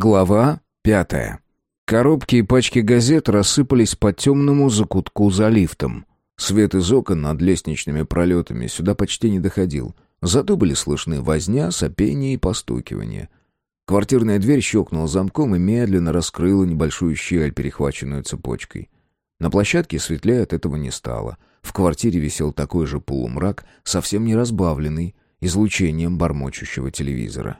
Глава пятая. Коробки и пачки газет рассыпались по темному закутку за лифтом. Свет из окон над лестничными пролетами сюда почти не доходил. Зато были слышны возня, сопение и постукивание. Квартирная дверь щелкнула замком и медленно раскрыла небольшую щель, перехваченную цепочкой. На площадке светлее от этого не стало. В квартире висел такой же полумрак, совсем не разбавленный излучением бормочущего телевизора.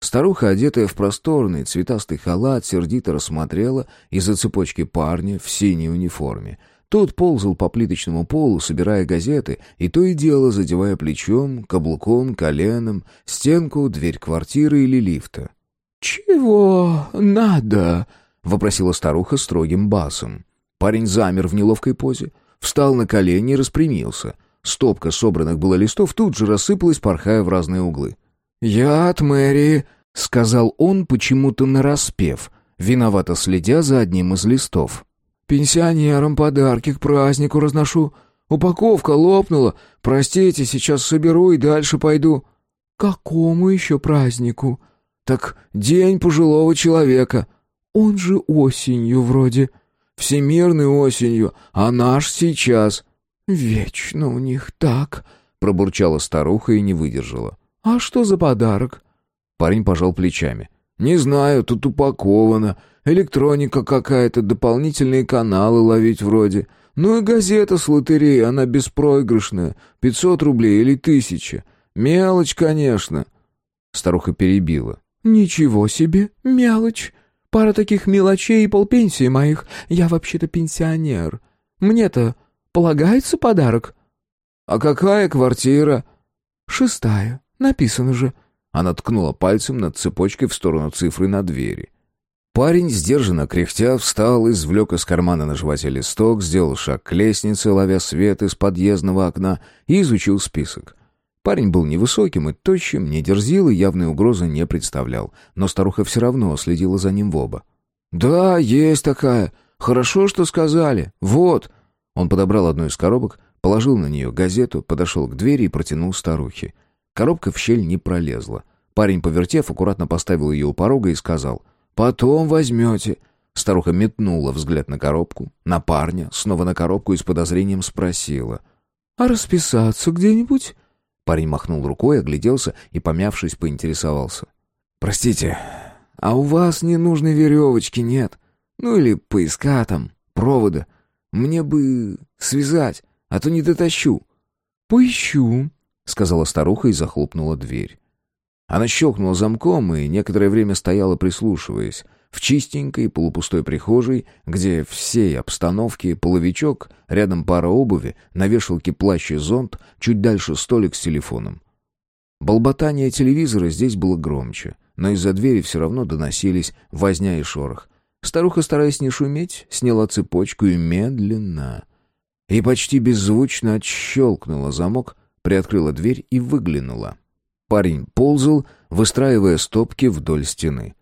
Старуха, одетая в просторный цветастый халат, сердито рассмотрела из-за цепочки парня в синей униформе. Тот ползал по плиточному полу, собирая газеты, и то и дело задевая плечом, каблуком, коленом, стенку, дверь квартиры или лифта. «Чего надо?» — вопросила старуха строгим басом. Парень замер в неловкой позе, встал на колени и распрямился. Стопка собранных было листов тут же рассыпалась, порхая в разные углы. «Я от мэрии», — сказал он почему-то нараспев, виновато следя за одним из листов. «Пенсионерам подарки к празднику разношу. Упаковка лопнула. Простите, сейчас соберу и дальше пойду». «Какому еще празднику?» «Так день пожилого человека». «Он же осенью вроде». «Всемирной осенью, а наш сейчас». «Вечно у них так», — пробурчала старуха и не выдержала. «А что за подарок?» Парень пожал плечами. «Не знаю, тут упаковано. Электроника какая-то, дополнительные каналы ловить вроде. Ну и газета с лотереей, она беспроигрышная. Пятьсот рублей или тысяча. Мелочь, конечно». Старуха перебила. «Ничего себе, мелочь. Пара таких мелочей и полпенсии моих. Я вообще-то пенсионер. Мне-то полагается подарок?» «А какая квартира?» «Шестая. Написано же». Она ткнула пальцем над цепочкой в сторону цифры на двери. Парень, сдержанно кряхтя, встал, извлек из кармана на животе листок, сделал шаг к лестнице, ловя свет из подъездного окна, и изучил список. Парень был невысоким и тощим, не дерзил и явной угрозы не представлял, но старуха все равно следила за ним в оба. «Да, есть такая. Хорошо, что сказали. Вот». Он подобрал одну из коробок, положил на нее газету, подошел к двери и протянул старухе. Коробка в щель не пролезла. Парень, повертев, аккуратно поставил ее у порога и сказал «Потом возьмете». Старуха метнула взгляд на коробку, на парня, снова на коробку и с подозрением спросила. «А расписаться где-нибудь?» Парень махнул рукой, огляделся и, помявшись, поинтересовался. «Простите, а у вас ненужной веревочки нет? Ну или поиска там, провода? Мне бы связать, а то не дотащу». «Поищу», — сказала старуха и захлопнула дверь. Она щелкнула замком и некоторое время стояла, прислушиваясь. В чистенькой полупустой прихожей, где всей обстановки половичок, рядом пара обуви, на вешалке плащ и зонт, чуть дальше столик с телефоном. Болботание телевизора здесь было громче, но из-за двери все равно доносились возня и шорох. Старуха, стараясь не шуметь, сняла цепочку и медленно и почти беззвучно отщелкнула замок, приоткрыла дверь и выглянула. Парень ползал, выстраивая стопки вдоль стены.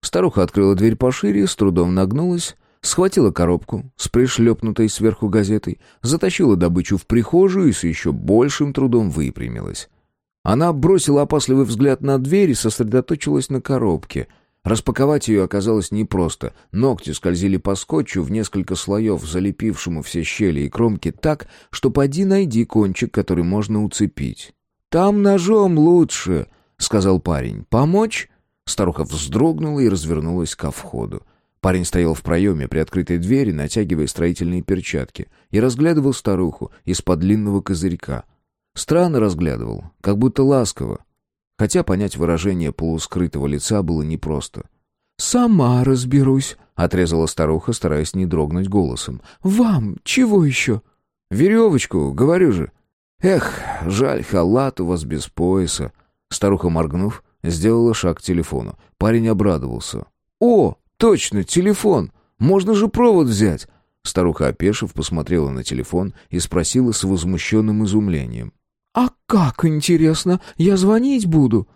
Старуха открыла дверь пошире, с трудом нагнулась, схватила коробку с пришлепнутой сверху газетой, затащила добычу в прихожую и с еще большим трудом выпрямилась. Она бросила опасливый взгляд на дверь и сосредоточилась на коробке — Распаковать ее оказалось непросто. Ногти скользили по скотчу в несколько слоев, залепившему все щели и кромки так, что поди найди кончик, который можно уцепить. «Там ножом лучше», — сказал парень. «Помочь?» Старуха вздрогнула и развернулась ко входу. Парень стоял в проеме при открытой двери, натягивая строительные перчатки, и разглядывал старуху из-под длинного козырька. Странно разглядывал, как будто ласково. Хотя понять выражение полускрытого лица было непросто. «Сама разберусь», — отрезала старуха, стараясь не дрогнуть голосом. «Вам чего еще?» «Веревочку, говорю же». «Эх, жаль, халат у вас без пояса». Старуха, моргнув, сделала шаг к телефону. Парень обрадовался. «О, точно, телефон! Можно же провод взять!» Старуха, опешив, посмотрела на телефон и спросила с возмущенным изумлением. «А как, интересно? Я звонить буду».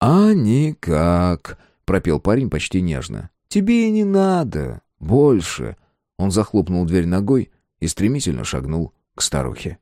«А никак», — пропел парень почти нежно. «Тебе и не надо. Больше». Он захлопнул дверь ногой и стремительно шагнул к старухе.